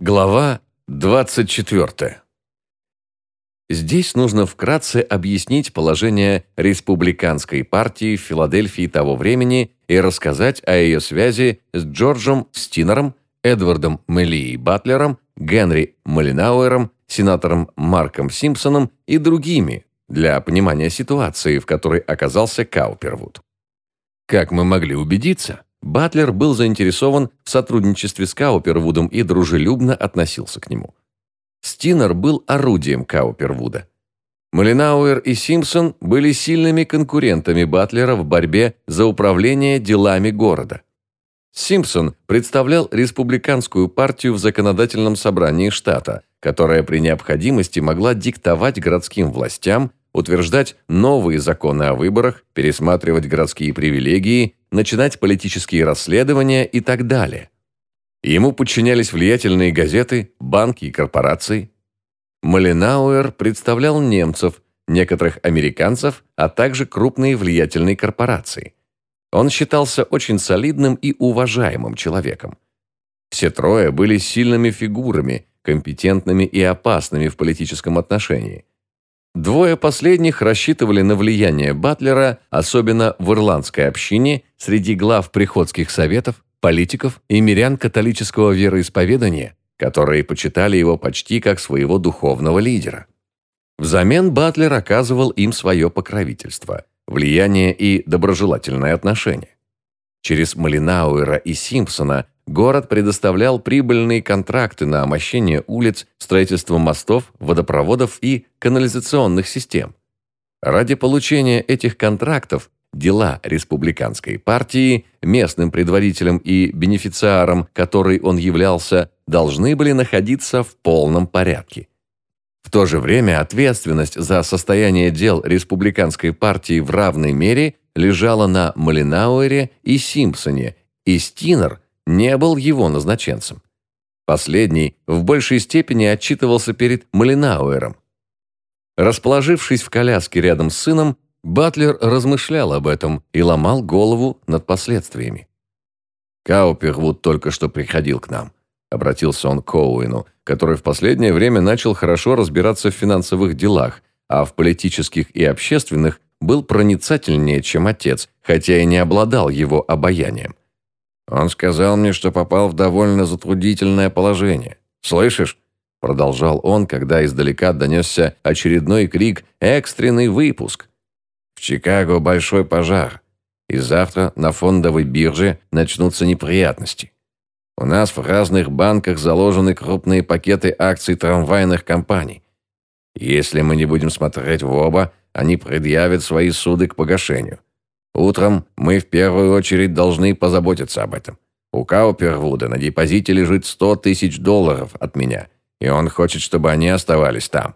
Глава 24. Здесь нужно вкратце объяснить положение республиканской партии в Филадельфии того времени и рассказать о ее связи с Джорджем Стинером, Эдвардом Меллией Батлером, Генри Малинауэром, сенатором Марком Симпсоном и другими для понимания ситуации, в которой оказался Каупервуд. Как мы могли убедиться, Батлер был заинтересован в сотрудничестве с Каупервудом и дружелюбно относился к нему. Стинер был орудием Каупервуда. Малинауэр и Симпсон были сильными конкурентами Батлера в борьбе за управление делами города. Симпсон представлял республиканскую партию в законодательном собрании штата, которая при необходимости могла диктовать городским властям утверждать новые законы о выборах, пересматривать городские привилегии, начинать политические расследования и так далее. Ему подчинялись влиятельные газеты, банки и корпорации. Малинауэр представлял немцев, некоторых американцев, а также крупные влиятельные корпорации. Он считался очень солидным и уважаемым человеком. Все трое были сильными фигурами, компетентными и опасными в политическом отношении. Двое последних рассчитывали на влияние Батлера, особенно в ирландской общине, среди глав приходских советов, политиков и мирян католического вероисповедания, которые почитали его почти как своего духовного лидера. Взамен Батлер оказывал им свое покровительство, влияние и доброжелательное отношение. Через Малинауэра и Симпсона город предоставлял прибыльные контракты на омощение улиц, строительство мостов, водопроводов и канализационных систем. Ради получения этих контрактов дела республиканской партии, местным предводителем и бенефициаром, который он являлся, должны были находиться в полном порядке. В то же время ответственность за состояние дел республиканской партии в равной мере лежала на Малинауэре и Симпсоне, и Стинер – не был его назначенцем. Последний в большей степени отчитывался перед Малинауэром. Расположившись в коляске рядом с сыном, Батлер размышлял об этом и ломал голову над последствиями. «Каупервуд только что приходил к нам», — обратился он к Коуэну, который в последнее время начал хорошо разбираться в финансовых делах, а в политических и общественных был проницательнее, чем отец, хотя и не обладал его обаянием. Он сказал мне, что попал в довольно затруднительное положение. Слышишь? Продолжал он, когда издалека донесся очередной крик «Экстренный выпуск!». В Чикаго большой пожар, и завтра на фондовой бирже начнутся неприятности. У нас в разных банках заложены крупные пакеты акций трамвайных компаний. Если мы не будем смотреть в оба, они предъявят свои суды к погашению. Утром мы в первую очередь должны позаботиться об этом. У Каупервуда на депозите лежит 100 тысяч долларов от меня, и он хочет, чтобы они оставались там.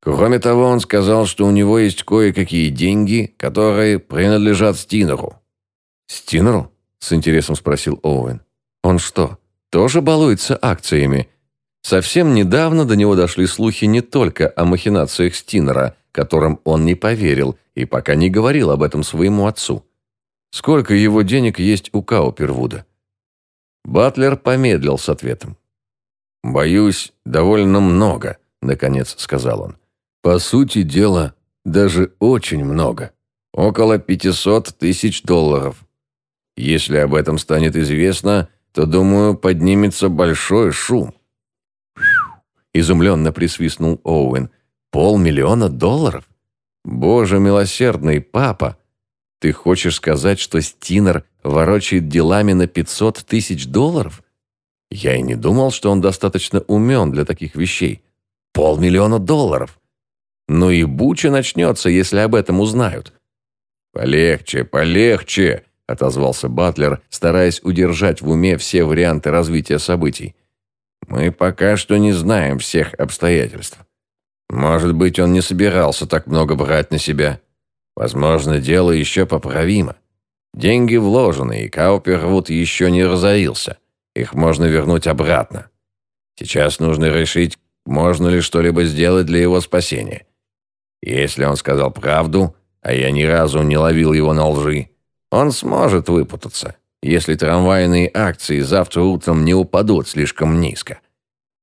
Кроме того, он сказал, что у него есть кое-какие деньги, которые принадлежат Стинеру. «Стинеру?» – с интересом спросил Оуэн. «Он что, тоже балуется акциями?» Совсем недавно до него дошли слухи не только о махинациях Стинера, которым он не поверил и пока не говорил об этом своему отцу. Сколько его денег есть у Каупервуда? Батлер помедлил с ответом. «Боюсь, довольно много», — наконец сказал он. «По сути дела, даже очень много. Около 500 тысяч долларов. Если об этом станет известно, то, думаю, поднимется большой шум». Изумленно присвистнул Оуэн. Полмиллиона долларов? Боже милосердный, папа! Ты хочешь сказать, что Стинер ворочает делами на 500 тысяч долларов? Я и не думал, что он достаточно умен для таких вещей. Полмиллиона долларов. Ну и буча начнется, если об этом узнают. Полегче, полегче, отозвался Батлер, стараясь удержать в уме все варианты развития событий. Мы пока что не знаем всех обстоятельств. Может быть, он не собирался так много брать на себя. Возможно, дело еще поправимо. Деньги вложены, и Каупервуд еще не разорился. Их можно вернуть обратно. Сейчас нужно решить, можно ли что-либо сделать для его спасения. Если он сказал правду, а я ни разу не ловил его на лжи, он сможет выпутаться, если трамвайные акции завтра утром не упадут слишком низко.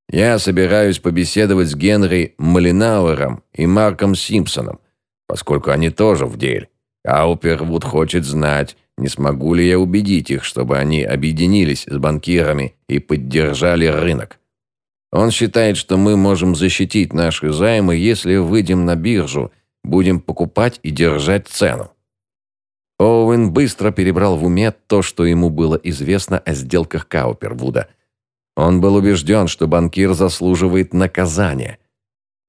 Я собираюсь побеседовать с Генри Малинауэром и Марком Симпсоном, поскольку они тоже в деле. Аупервуд хочет знать, не смогу ли я убедить их, чтобы они объединились с банкирами и поддержали рынок. Он считает, что мы можем защитить наши займы, если выйдем на биржу, будем покупать и держать цену. Оуэн быстро перебрал в уме то, что ему было известно о сделках Каупервуда. Он был убежден, что банкир заслуживает наказания.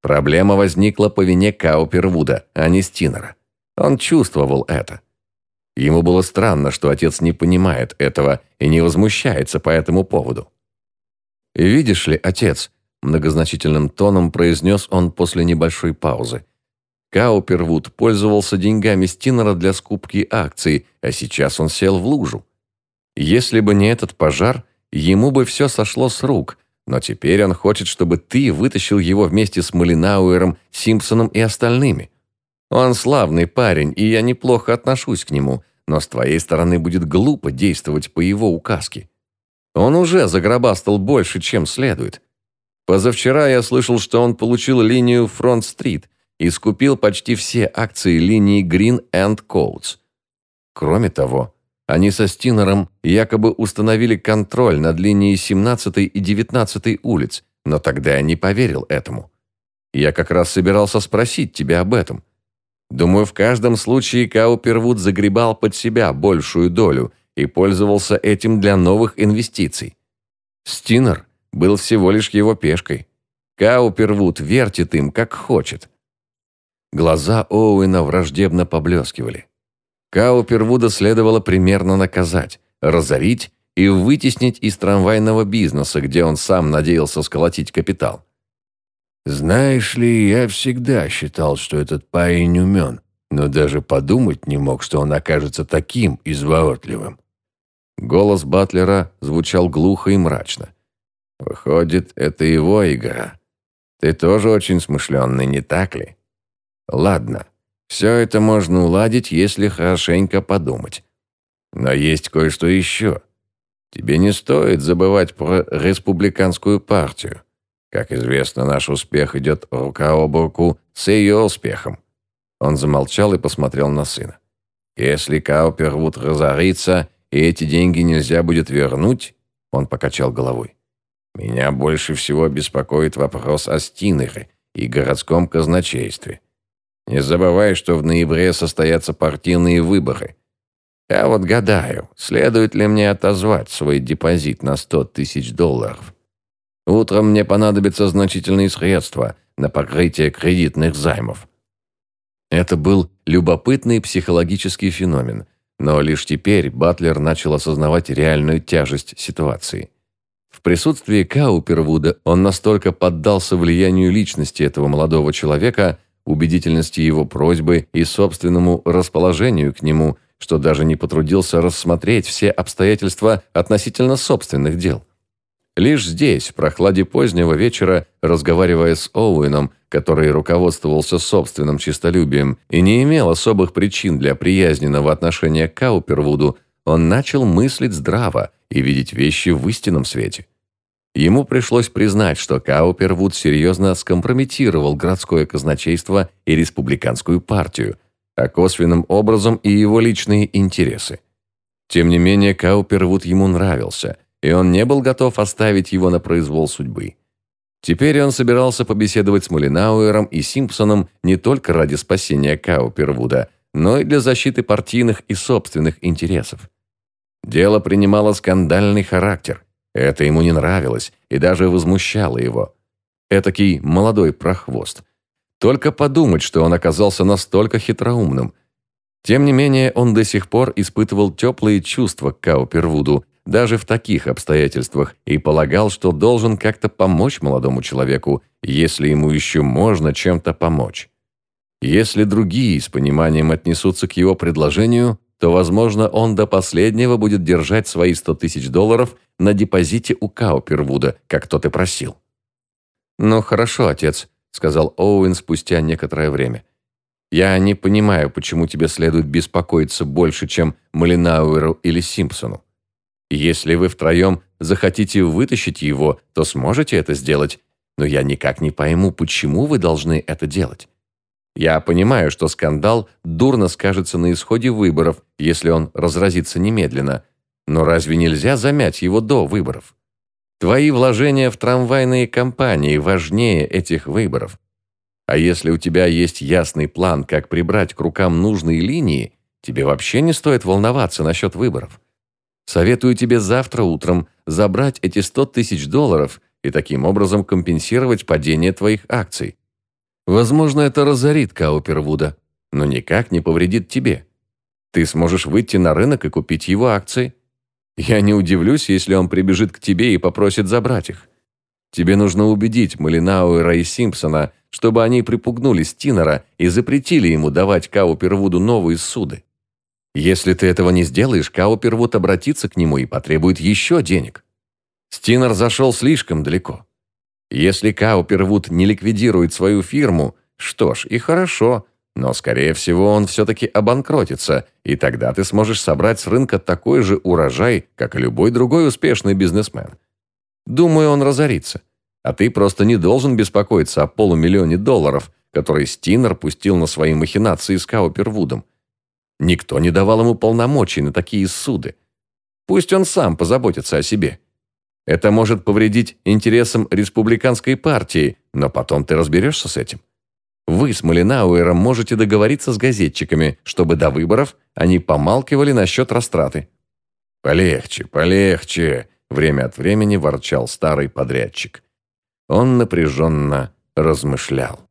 Проблема возникла по вине Каупервуда, а не Стинера. Он чувствовал это. Ему было странно, что отец не понимает этого и не возмущается по этому поводу. «Видишь ли, отец», – многозначительным тоном произнес он после небольшой паузы, Каупервуд пользовался деньгами Стинера для скупки акций, а сейчас он сел в лужу. Если бы не этот пожар, ему бы все сошло с рук, но теперь он хочет, чтобы ты вытащил его вместе с Малинауэром, Симпсоном и остальными. Он славный парень, и я неплохо отношусь к нему, но с твоей стороны будет глупо действовать по его указке. Он уже загробастал больше, чем следует. Позавчера я слышал, что он получил линию Фронт-стрит и скупил почти все акции линии Green and Coats. Кроме того, они со Стинером якобы установили контроль над линией 17 и 19 улиц, но тогда я не поверил этому. Я как раз собирался спросить тебя об этом. Думаю, в каждом случае Каупервуд загребал под себя большую долю и пользовался этим для новых инвестиций. Стинер был всего лишь его пешкой. Каупервуд вертит им, как хочет. Глаза Оуэна враждебно поблескивали. Каупервуда следовало примерно наказать, разорить и вытеснить из трамвайного бизнеса, где он сам надеялся сколотить капитал. Знаешь ли, я всегда считал, что этот парень умен, но даже подумать не мог, что он окажется таким изворотливым. Голос Батлера звучал глухо и мрачно. Выходит, это его игра. Ты тоже очень смышленный, не так ли? Ладно, все это можно уладить, если хорошенько подумать. Но есть кое-что еще. Тебе не стоит забывать про республиканскую партию. Как известно, наш успех идет рука об руку с ее успехом. Он замолчал и посмотрел на сына. Если Каупервуд разорится, и эти деньги нельзя будет вернуть, он покачал головой. Меня больше всего беспокоит вопрос о Стинере и городском казначействе. Не забывай, что в ноябре состоятся партийные выборы. Я вот гадаю, следует ли мне отозвать свой депозит на 100 тысяч долларов. Утром мне понадобятся значительные средства на покрытие кредитных займов. Это был любопытный психологический феномен, но лишь теперь Батлер начал осознавать реальную тяжесть ситуации. В присутствии Каупервуда он настолько поддался влиянию личности этого молодого человека, убедительности его просьбы и собственному расположению к нему, что даже не потрудился рассмотреть все обстоятельства относительно собственных дел. Лишь здесь, в прохладе позднего вечера, разговаривая с Оуэном, который руководствовался собственным честолюбием и не имел особых причин для приязненного отношения к Каупервуду, он начал мыслить здраво и видеть вещи в истинном свете. Ему пришлось признать, что Каупервуд серьезно скомпрометировал городское казначейство и республиканскую партию, а косвенным образом и его личные интересы. Тем не менее, Каупервуд ему нравился – и он не был готов оставить его на произвол судьбы. Теперь он собирался побеседовать с Мулинауэром и Симпсоном не только ради спасения Каупервуда, но и для защиты партийных и собственных интересов. Дело принимало скандальный характер. Это ему не нравилось и даже возмущало его. Этакий молодой прохвост. Только подумать, что он оказался настолько хитроумным. Тем не менее, он до сих пор испытывал теплые чувства к Каупервуду, даже в таких обстоятельствах, и полагал, что должен как-то помочь молодому человеку, если ему еще можно чем-то помочь. Если другие с пониманием отнесутся к его предложению, то, возможно, он до последнего будет держать свои 100 тысяч долларов на депозите у Каупервуда, как тот и просил. «Ну, хорошо, отец», — сказал Оуэн спустя некоторое время. «Я не понимаю, почему тебе следует беспокоиться больше, чем Малинауэру или Симпсону. Если вы втроем захотите вытащить его, то сможете это сделать, но я никак не пойму, почему вы должны это делать. Я понимаю, что скандал дурно скажется на исходе выборов, если он разразится немедленно, но разве нельзя замять его до выборов? Твои вложения в трамвайные компании важнее этих выборов. А если у тебя есть ясный план, как прибрать к рукам нужные линии, тебе вообще не стоит волноваться насчет выборов. Советую тебе завтра утром забрать эти 100 тысяч долларов и таким образом компенсировать падение твоих акций. Возможно, это разорит Каупервуда, но никак не повредит тебе. Ты сможешь выйти на рынок и купить его акции. Я не удивлюсь, если он прибежит к тебе и попросит забрать их. Тебе нужно убедить Малинауэра и Симпсона, чтобы они припугнули Стинера и запретили ему давать Каупервуду новые суды. Если ты этого не сделаешь, Каупервуд обратится к нему и потребует еще денег. Стинер зашел слишком далеко. Если Каупервуд не ликвидирует свою фирму, что ж, и хорошо, но, скорее всего, он все-таки обанкротится, и тогда ты сможешь собрать с рынка такой же урожай, как и любой другой успешный бизнесмен. Думаю, он разорится. А ты просто не должен беспокоиться о полумиллионе долларов, который Стинер пустил на свои махинации с Каупервудом. Никто не давал ему полномочий на такие суды. Пусть он сам позаботится о себе. Это может повредить интересам республиканской партии, но потом ты разберешься с этим. Вы с Малинауэром можете договориться с газетчиками, чтобы до выборов они помалкивали насчет растраты. «Полегче, полегче», – время от времени ворчал старый подрядчик. Он напряженно размышлял.